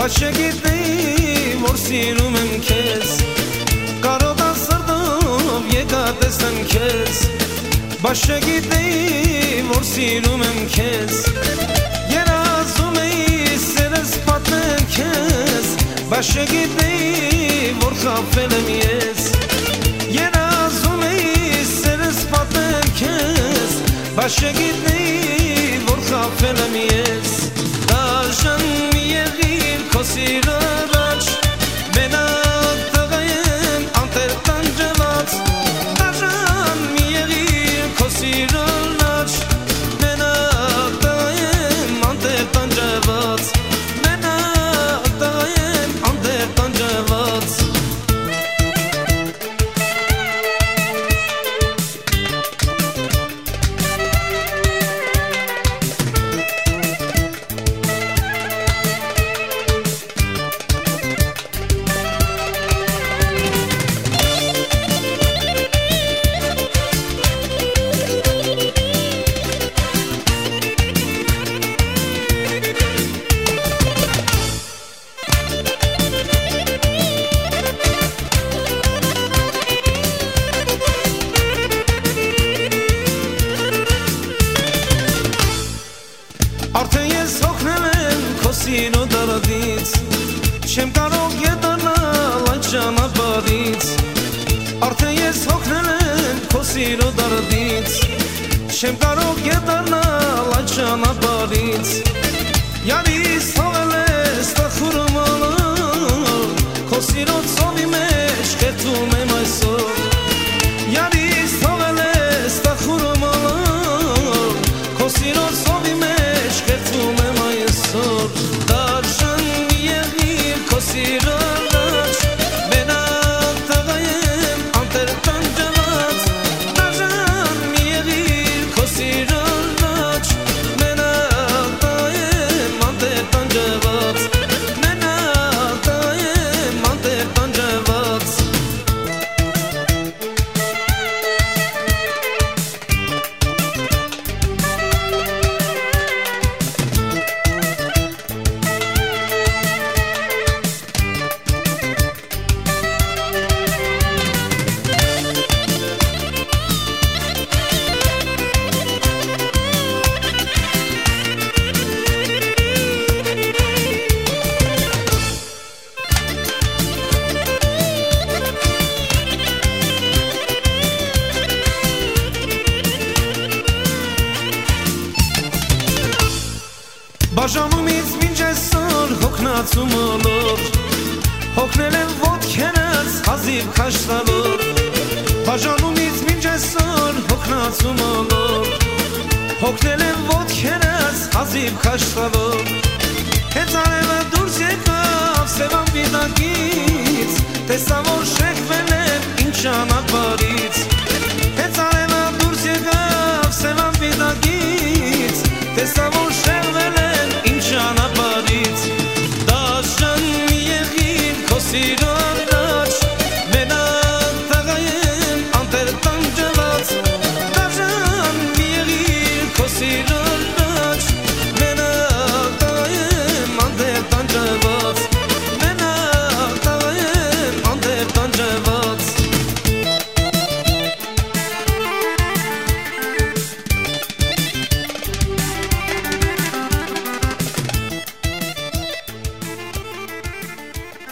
Բայց չգիտեի, որ սիրում եմ քեզ Կարող եմ սրտով եկա տեսնեմ քեզ Բայց չգիտեի, որ սիրում եմ քեզ Երազում էի սերս պատմեմ քեզ Բայց չգիտեի, որ խապվել եմ ես Երազում էի սերս պատմեմ քեզ Բայց չգիտեի, որ խապվել եմ ես Չեմ կարող ետանալ այդ ճանապարհից Յարիս թողել ես տխուրում ալով Քո սիրո ծովի մեջ կերտում եմ այսօր մնացում olur Հոգնել եմ ոտքերս հազիվ քաշտալով Բաժանումից մինչ այսօր հոգնացում olur Հոգնել եմ ոտքերս հազիվ քաշտալով Հենց արևը դուրս եկավ սևան պիտակից Տեսա որ շեղվել եմ ինչ անապարից Հենց արևը դուրս եկավ սևան պիտակից Տեսա որ